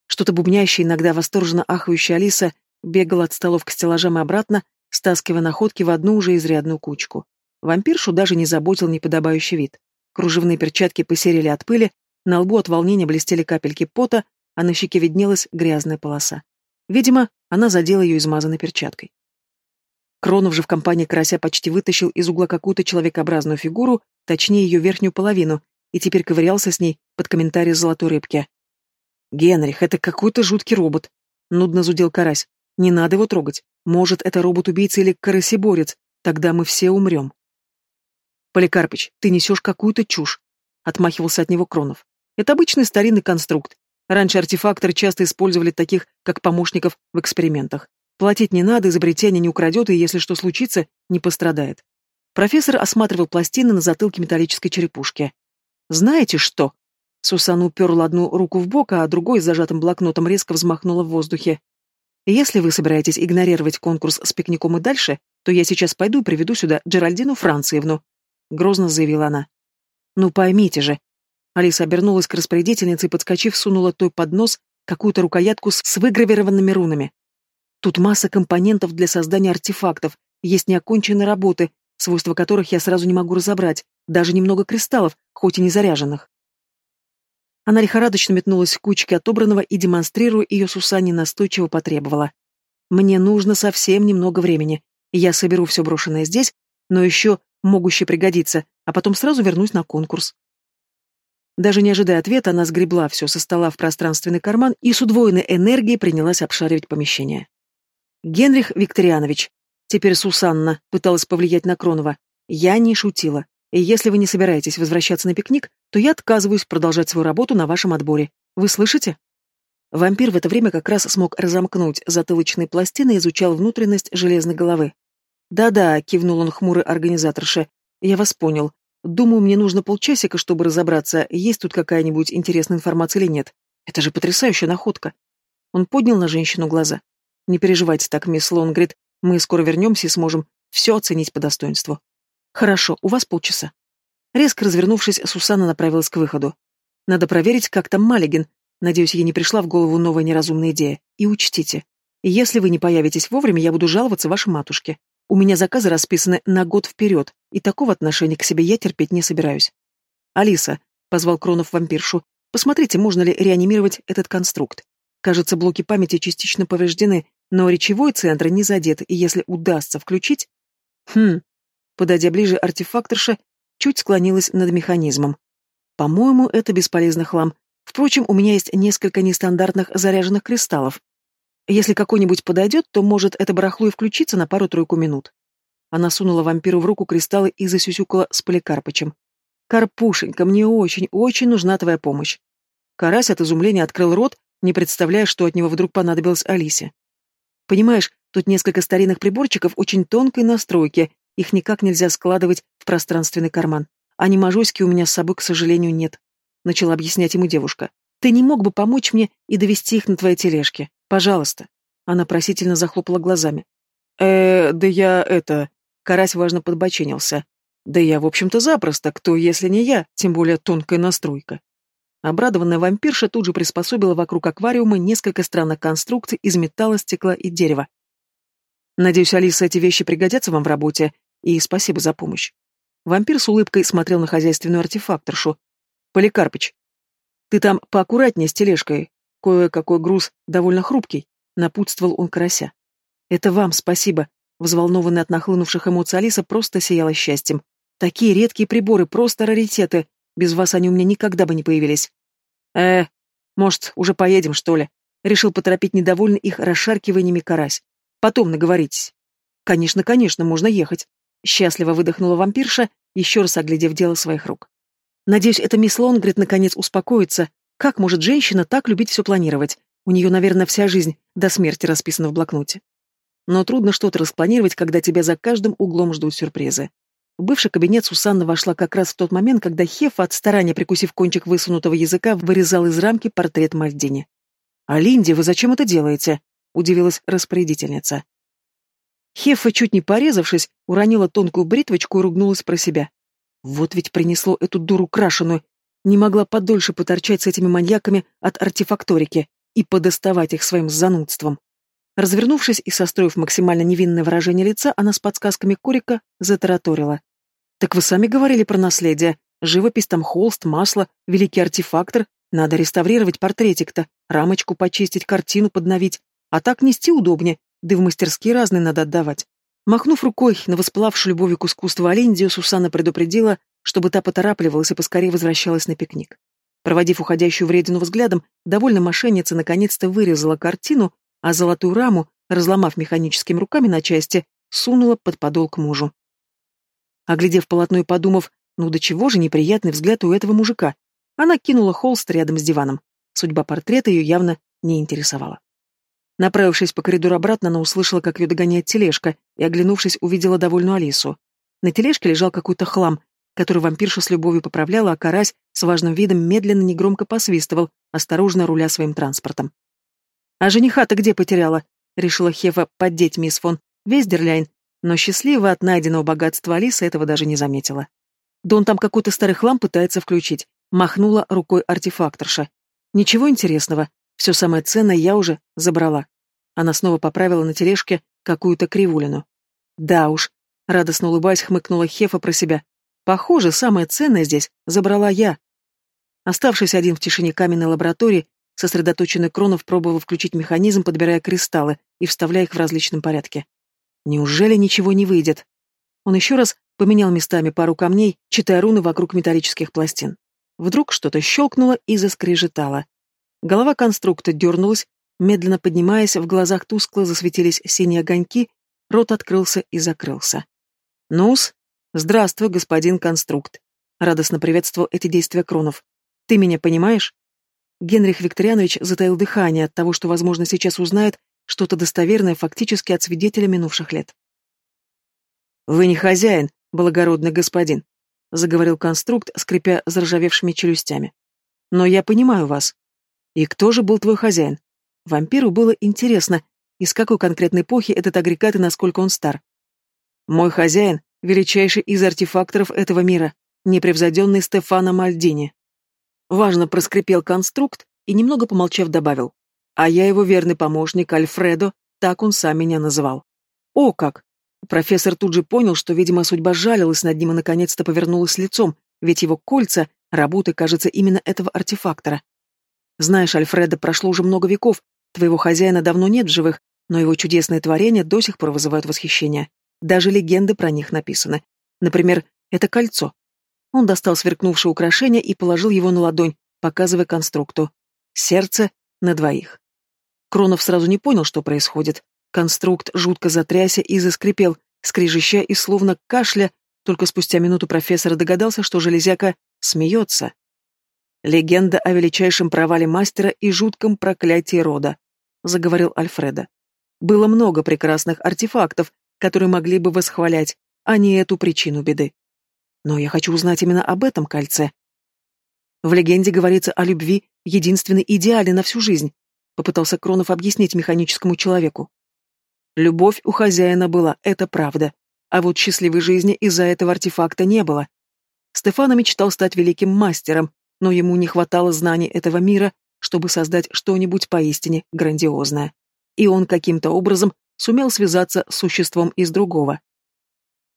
Что-то бубнящее, иногда восторженно ахающая Алиса бегала от столов к стеллажам и обратно, стаскивая находки в одну уже изрядную кучку. Вампиршу даже не заботил неподобающий вид. Кружевные перчатки посерели от пыли, на лбу от волнения блестели капельки пота, а на щеке виднелась грязная полоса. Видимо, она задела ее измазанной перчаткой. Кронов же в компании карася почти вытащил из угла какую-то человекообразную фигуру, точнее ее верхнюю половину, и теперь ковырялся с ней под комментарий золотой рыбки. «Генрих, это какой-то жуткий робот», — нудно зудел карась. «Не надо его трогать. Может, это робот-убийца или карасеборец. Тогда мы все умрем». «Поликарпыч, ты несешь какую-то чушь», — отмахивался от него Кронов. Это обычный старинный конструкт. Раньше артефакторы часто использовали таких, как помощников в экспериментах. Платить не надо, изобретение не украдет, и если что случится, не пострадает. Профессор осматривал пластины на затылке металлической черепушки. «Знаете что?» Сусана уперла одну руку в бок, а другой с зажатым блокнотом резко взмахнула в воздухе. «Если вы собираетесь игнорировать конкурс с пикником и дальше, то я сейчас пойду и приведу сюда Джеральдину Франциевну», — грозно заявила она. «Ну поймите же». Алиса обернулась к распорядительнице и, подскочив, сунула той под нос какую-то рукоятку с выгравированными рунами. Тут масса компонентов для создания артефактов, есть неоконченные работы, свойства которых я сразу не могу разобрать, даже немного кристаллов, хоть и не заряженных. Она лихорадочно метнулась к кучке отобранного и, демонстрируя ее Сусане, настойчиво потребовала. «Мне нужно совсем немного времени. Я соберу все брошенное здесь, но еще могущее пригодиться, а потом сразу вернусь на конкурс». Даже не ожидая ответа, она сгребла все со стола в пространственный карман и с удвоенной энергией принялась обшаривать помещение. Генрих Викторианович, теперь Сусанна, пыталась повлиять на Кронова. Я не шутила. И если вы не собираетесь возвращаться на пикник, то я отказываюсь продолжать свою работу на вашем отборе. Вы слышите? Вампир в это время как раз смог разомкнуть затылочные пластины и изучал внутренность железной головы. «Да-да», — кивнул он хмурой организаторше, — «я вас понял. Думаю, мне нужно полчасика, чтобы разобраться, есть тут какая-нибудь интересная информация или нет. Это же потрясающая находка». Он поднял на женщину глаза. Не переживайте так, мисс Лонгрид, мы скоро вернемся и сможем все оценить по достоинству. Хорошо, у вас полчаса. Резко развернувшись, Сусанна направилась к выходу. Надо проверить, как там Малигин. Надеюсь, ей не пришла в голову новая неразумная идея. И учтите, если вы не появитесь вовремя, я буду жаловаться вашей матушке. У меня заказы расписаны на год вперед, и такого отношения к себе я терпеть не собираюсь. Алиса, — позвал Кронов вампиршу, — посмотрите, можно ли реанимировать этот конструкт. Кажется, блоки памяти частично повреждены, но речевой центр не задет, и если удастся включить... Хм... Подойдя ближе, артефакторша чуть склонилась над механизмом. По-моему, это бесполезный хлам. Впрочем, у меня есть несколько нестандартных заряженных кристаллов. Если какой-нибудь подойдет, то может это барахло и включиться на пару-тройку минут. Она сунула вампиру в руку кристаллы и засюсюкала с Поликарпычем. «Карпушенька, мне очень, очень нужна твоя помощь». Карась от изумления открыл рот, не представляя, что от него вдруг понадобилось Алисе. Понимаешь, тут несколько старинных приборчиков очень тонкой настройки, их никак нельзя складывать в пространственный карман. А немажоськи у меня с собой, к сожалению, нет. Начала объяснять ему девушка. Ты не мог бы помочь мне и довести их на твоей тележке? Пожалуйста. Она просительно захлопала глазами. э да я это... Карась важно подбоченился. Да я, в общем-то, запросто, кто, если не я, тем более тонкая настройка. Обрадованная вампирша тут же приспособила вокруг аквариума несколько странных конструкций из металла, стекла и дерева. «Надеюсь, Алиса, эти вещи пригодятся вам в работе, и спасибо за помощь». Вампир с улыбкой смотрел на хозяйственную артефакторшу. «Поликарпыч, ты там поаккуратнее с тележкой. Кое-какой груз довольно хрупкий», — напутствовал он карася. «Это вам спасибо», — взволнованная от нахлынувших эмоций Алиса просто сияла счастьем. «Такие редкие приборы, просто раритеты. Без вас они у меня никогда бы не появились. Э, может, уже поедем, что ли? Решил поторопить недовольный их расшаркиваниями карась. Потом наговоритесь. Конечно, конечно, можно ехать. Счастливо выдохнула вампирша, еще раз оглядев дело своих рук. Надеюсь, эта мисс Лонгрид наконец успокоится. Как может женщина так любить все планировать? У нее, наверное, вся жизнь до смерти расписана в блокноте. Но трудно что-то распланировать, когда тебя за каждым углом ждут сюрпризы. В бывший кабинет Сусанна вошла как раз в тот момент, когда Хефа, от старания прикусив кончик высунутого языка, вырезал из рамки портрет Мальдини. «А Линди, вы зачем это делаете?» — удивилась распорядительница. Хефа, чуть не порезавшись, уронила тонкую бритвочку и ругнулась про себя. Вот ведь принесло эту дуру крашеную. Не могла подольше поторчать с этими маньяками от артефакторики и подоставать их своим занудством. Развернувшись и состроив максимально невинное выражение лица, она с подсказками Корика затараторила. Так вы сами говорили про наследие. Живопись там холст, масло, великий артефактор. Надо реставрировать портретик-то, рамочку почистить, картину подновить. А так нести удобнее, да и в мастерские разные надо отдавать. Махнув рукой на воспылавшую любовью к искусству Олендию, Сусана предупредила, чтобы та поторапливалась и поскорее возвращалась на пикник. Проводив уходящую вредину взглядом, довольно мошенница наконец-то вырезала картину, а золотую раму, разломав механическими руками на части, сунула под подол к мужу. Оглядев полотно и подумав, ну до чего же неприятный взгляд у этого мужика, Она кинула холст рядом с диваном. Судьба портрета ее явно не интересовала. Направившись по коридору обратно, она услышала, как ее догоняет тележка, и, оглянувшись, увидела довольную Алису. На тележке лежал какой-то хлам, который вампирша с любовью поправляла, а карась с важным видом медленно негромко посвистывал, осторожно руля своим транспортом. «А жениха-то где потеряла?» — решила Хефа поддеть мисс фон Вездерляйн, но счастливо от найденного богатства Алиса этого даже не заметила. «Да он там какой-то старый хлам пытается включить», — махнула рукой артефакторша. «Ничего интересного. Все самое ценное я уже забрала. Она снова поправила на тележке какую-то кривулину. Да уж, радостно улыбаясь, хмыкнула Хефа про себя. Похоже, самое ценное здесь забрала я. Оставшись один в тишине каменной лаборатории, сосредоточенный Кронов пробовал включить механизм, подбирая кристаллы и вставляя их в различном порядке. Неужели ничего не выйдет? Он еще раз поменял местами пару камней, читая руны вокруг металлических пластин. Вдруг что-то щелкнуло и заскрежетало. Голова конструкта дернулась, медленно поднимаясь, в глазах тускло засветились синие огоньки, рот открылся и закрылся. «Нус, здравствуй, господин конструкт», — радостно приветствовал эти действия Кронов. «Ты меня понимаешь?» Генрих Викторианович затаил дыхание от того, что, возможно, сейчас узнает что-то достоверное фактически от свидетеля минувших лет. «Вы не хозяин, благородный господин», — заговорил конструкт, скрипя заржавевшими челюстями. «Но я понимаю вас. И кто же был твой хозяин? Вампиру было интересно, из какой конкретной эпохи этот агрегат и насколько он стар. Мой хозяин — величайший из артефакторов этого мира, непревзойденный Стефано Мальдини. Важно проскрипел конструкт и, немного помолчав, добавил. А я его верный помощник Альфредо, так он сам меня называл. О как! Профессор тут же понял, что, видимо, судьба жалилась над ним и наконец-то повернулась лицом, ведь его кольца — работы, кажется, именно этого артефактора. Знаешь, Альфреда, прошло уже много веков, твоего хозяина давно нет в живых, но его чудесные творения до сих пор вызывают восхищение. Даже легенды про них написаны. Например, это кольцо. Он достал сверкнувшее украшение и положил его на ладонь, показывая конструкту. Сердце на двоих. Кронов сразу не понял, что происходит. Конструкт жутко затрясся и заскрипел, скрежеща и словно кашля, только спустя минуту профессор догадался, что железяка смеется. «Легенда о величайшем провале мастера и жутком проклятии рода», — заговорил Альфреда. «Было много прекрасных артефактов, которые могли бы восхвалять, а не эту причину беды. Но я хочу узнать именно об этом кольце. В легенде говорится о любви, единственной идеале на всю жизнь», — попытался Кронов объяснить механическому человеку. Любовь у хозяина была, это правда. А вот счастливой жизни из-за этого артефакта не было. Стефано мечтал стать великим мастером, но ему не хватало знаний этого мира, чтобы создать что-нибудь поистине грандиозное. И он каким-то образом сумел связаться с существом из другого.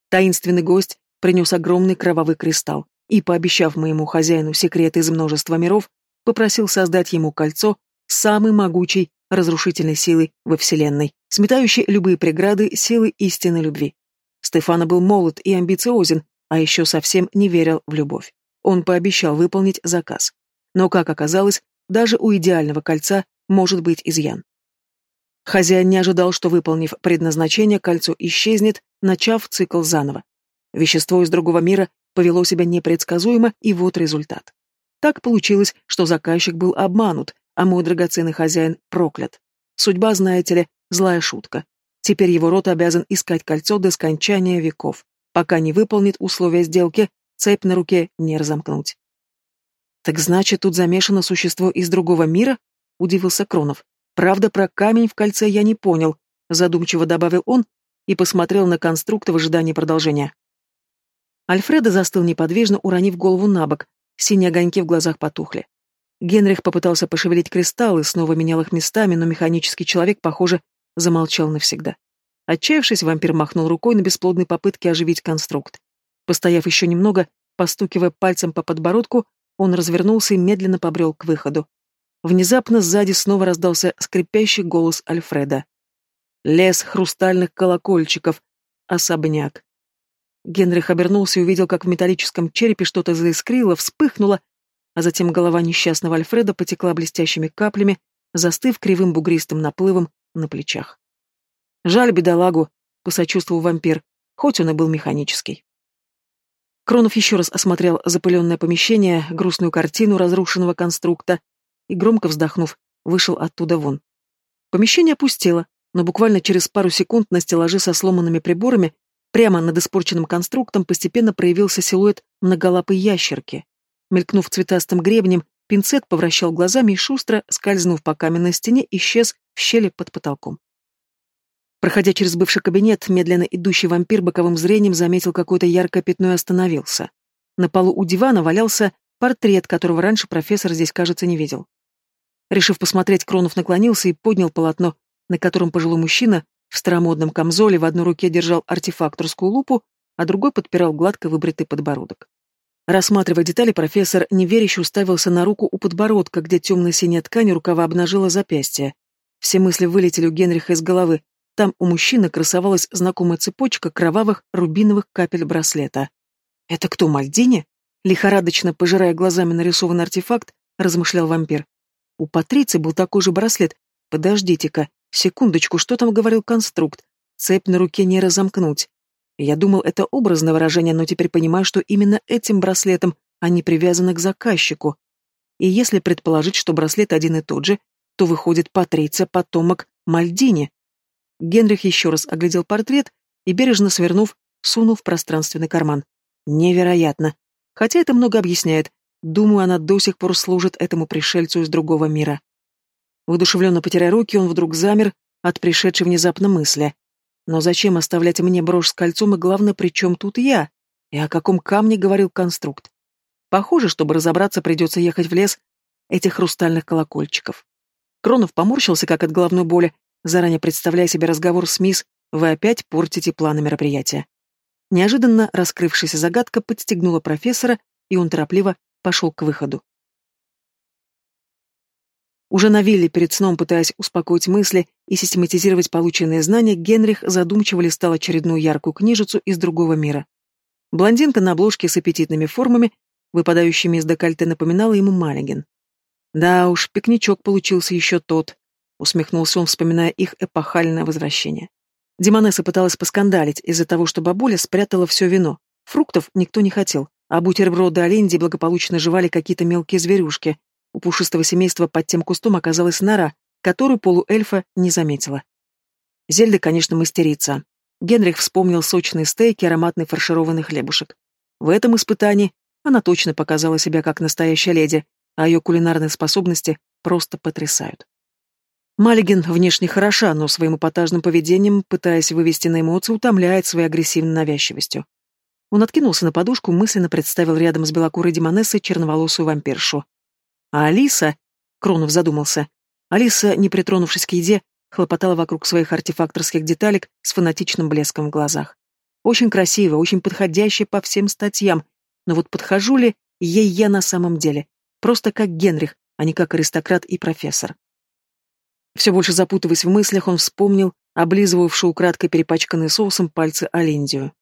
Таинственный гость принес огромный кровавый кристалл и, пообещав моему хозяину секрет из множества миров, попросил создать ему кольцо с самой могучей разрушительной силой во Вселенной, сметающей любые преграды силы истинной любви. Стефана был молод и амбициозен, а еще совсем не верил в любовь. Он пообещал выполнить заказ. Но, как оказалось, даже у идеального кольца может быть изъян. Хозяин не ожидал, что, выполнив предназначение, кольцо исчезнет, начав цикл заново. Вещество из другого мира повело себя непредсказуемо, и вот результат. Так получилось, что заказчик был обманут, а мой драгоценный хозяин проклят. Судьба, знаете ли, злая шутка. Теперь его род обязан искать кольцо до скончания веков, пока не выполнит условия сделки, цепь на руке не разомкнуть. «Так значит, тут замешано существо из другого мира?» — удивился Кронов. «Правда, про камень в кольце я не понял», — задумчиво добавил он и посмотрел на конструкта в ожидании продолжения. Альфреда застыл неподвижно, уронив голову на бок, синие огоньки в глазах потухли. Генрих попытался пошевелить кристаллы, снова менял их местами, но механический человек, похоже, замолчал навсегда. Отчаявшись, вампир махнул рукой на бесплодной попытке оживить конструкт. Постояв еще немного, постукивая пальцем по подбородку, он развернулся и медленно побрел к выходу. Внезапно сзади снова раздался скрипящий голос Альфреда. «Лес хрустальных колокольчиков. Особняк». Генрих обернулся и увидел, как в металлическом черепе что-то заискрило, вспыхнуло, а затем голова несчастного Альфреда потекла блестящими каплями, застыв кривым бугристым наплывом на плечах. «Жаль бедолагу», — посочувствовал вампир, хоть он и был механический. Кронов еще раз осмотрел запыленное помещение, грустную картину разрушенного конструкта и, громко вздохнув, вышел оттуда вон. Помещение опустело, но буквально через пару секунд на стеллаже со сломанными приборами прямо над испорченным конструктом постепенно проявился силуэт многолапой ящерки. Мелькнув цветастым гребнем, пинцет повращал глазами и шустро, скользнув по каменной стене, исчез в щели под потолком. Проходя через бывший кабинет, медленно идущий вампир боковым зрением заметил какое-то яркое пятно и остановился. На полу у дивана валялся портрет, которого раньше профессор здесь, кажется, не видел. Решив посмотреть, Кронов наклонился и поднял полотно, на котором пожилой мужчина в старомодном камзоле в одной руке держал артефакторскую лупу, а другой подпирал гладко выбритый подбородок. Рассматривая детали, профессор неверяще уставился на руку у подбородка, где темная синяя ткань рукава обнажила запястье. Все мысли вылетели у Генриха из головы. Там у мужчины красовалась знакомая цепочка кровавых рубиновых капель браслета. «Это кто, Мальдини?» Лихорадочно, пожирая глазами нарисованный артефакт, размышлял вампир. У Патриции был такой же браслет. Подождите-ка, секундочку, что там говорил конструкт? Цепь на руке не разомкнуть. Я думал, это образное выражение, но теперь понимаю, что именно этим браслетом они привязаны к заказчику. И если предположить, что браслет один и тот же, то выходит Патриция, потомок Мальдини. Генрих еще раз оглядел портрет и, бережно свернув, сунул в пространственный карман. Невероятно. Хотя это много объясняет. Думаю, она до сих пор служит этому пришельцу из другого мира. Воодушевленно потирая руки, он вдруг замер от пришедшей внезапно мысли. Но зачем оставлять мне брошь с кольцом, и главное, при чем тут я? И о каком камне говорил конструкт? Похоже, чтобы разобраться, придется ехать в лес этих хрустальных колокольчиков. Кронов поморщился, как от головной боли, заранее представляя себе разговор с мисс, вы опять портите планы мероприятия. Неожиданно раскрывшаяся загадка подстегнула профессора, и он торопливо пошел к выходу. Уже на вилле перед сном, пытаясь успокоить мысли и систематизировать полученные знания, Генрих задумчиво листал очередную яркую книжицу из другого мира. Блондинка на обложке с аппетитными формами, выпадающими из декольте, напоминала ему Маллиген. Да уж, пикничок получился еще тот, усмехнулся он, вспоминая их эпохальное возвращение. Демонесса пыталась поскандалить из-за того, что бабуля спрятала все вино. Фруктов никто не хотел, а бутерброды Оленди благополучно жевали какие-то мелкие зверюшки. У пушистого семейства под тем кустом оказалась нора, которую полуэльфа не заметила. Зельда, конечно, мастерица. Генрих вспомнил сочные стейки, ароматный фаршированный хлебушек. В этом испытании она точно показала себя как настоящая леди, а ее кулинарные способности просто потрясают. Маллиген внешне хороша, но своим эпатажным поведением, пытаясь вывести на эмоции, утомляет своей агрессивной навязчивостью. Он откинулся на подушку, мысленно представил рядом с белокурой демонессой черноволосую вампиршу. А Алиса... Кронов задумался. Алиса, не притронувшись к еде, хлопотала вокруг своих артефакторских деталек с фанатичным блеском в глазах. Очень красиво, очень подходящая по всем статьям, но вот подхожу ли ей я на самом деле? Просто как Генрих, а не как аристократ и профессор. Все больше запутываясь в мыслях, он вспомнил облизывавшую украдкой перепачканные соусом пальцы Алиндию.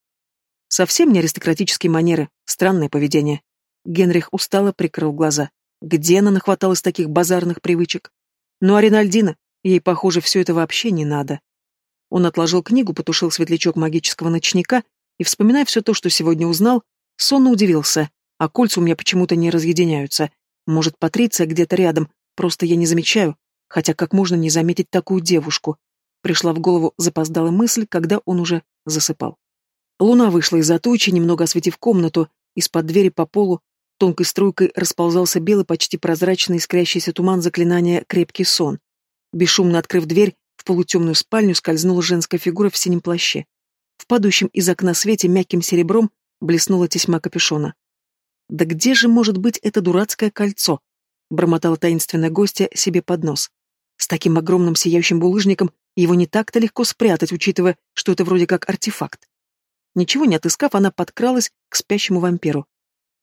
Совсем не аристократические манеры, странное поведение. Генрих устало прикрыл глаза. Где она нахваталась таких базарных привычек? Ну а Ринальдина, ей, похоже, все это вообще не надо. Он отложил книгу, потушил светлячок магического ночника и, вспоминая все то, что сегодня узнал, сонно удивился. А кольца у меня почему-то не разъединяются. Может, Патриция где-то рядом, просто я не замечаю. Хотя как можно не заметить такую девушку? Пришла в голову запоздалая мысль, когда он уже засыпал. Луна вышла из-за тучи, немного осветив комнату. Из-под двери по полу тонкой струйкой расползался белый, почти прозрачный, искрящийся туман заклинания «Крепкий сон». Бесшумно открыв дверь, в полутемную спальню скользнула женская фигура в синем плаще. В падающем из окна свете мягким серебром блеснула тесьма капюшона. «Да где же может быть это дурацкое кольцо?» — бормотала таинственная гостья себе под нос. С таким огромным сияющим булыжником его не так-то легко спрятать, учитывая, что это вроде как артефакт. Ничего не отыскав, она подкралась к спящему вампиру.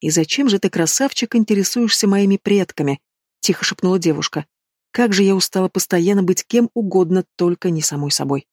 «И зачем же ты, красавчик, интересуешься моими предками?» — тихо шепнула девушка. «Как же я устала постоянно быть кем угодно, только не самой собой».